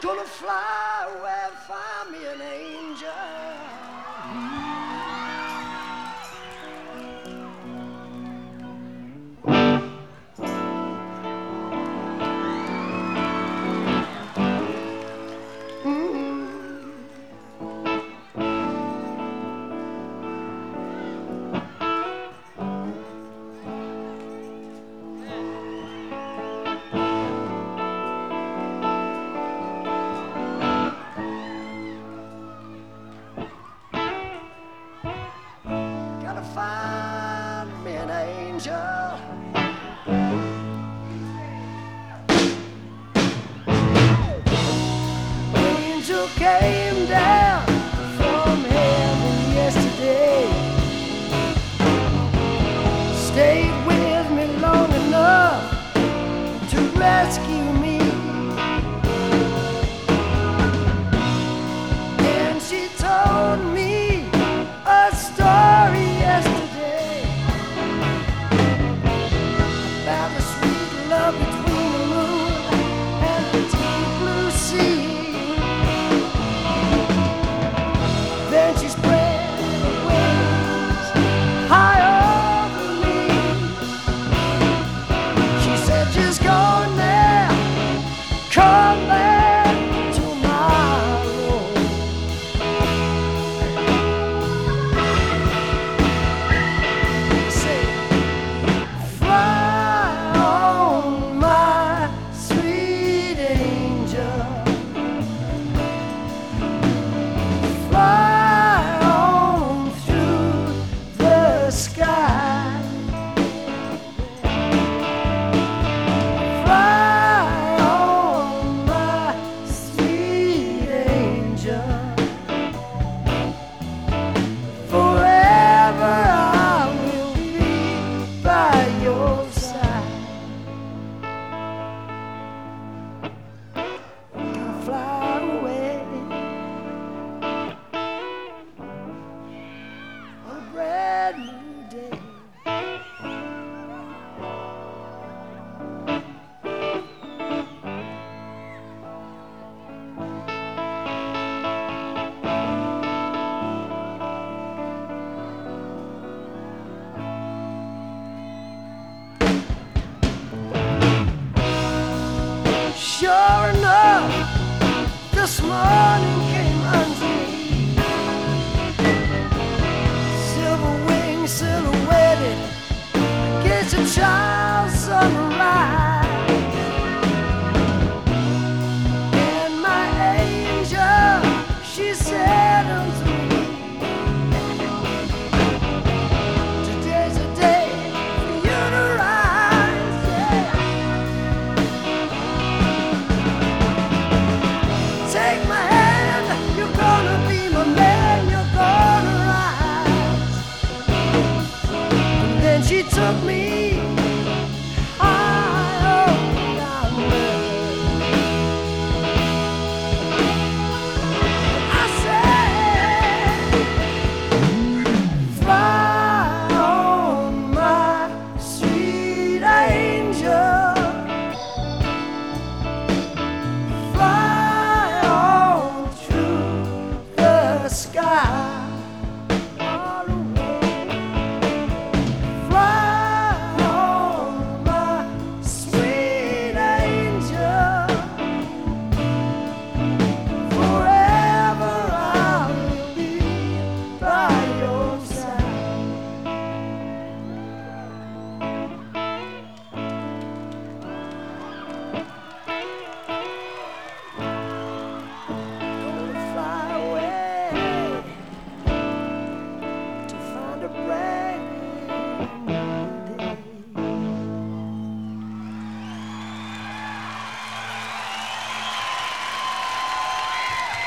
Gonna fly away, find me an angel. angel. Angel came. this morning. Love me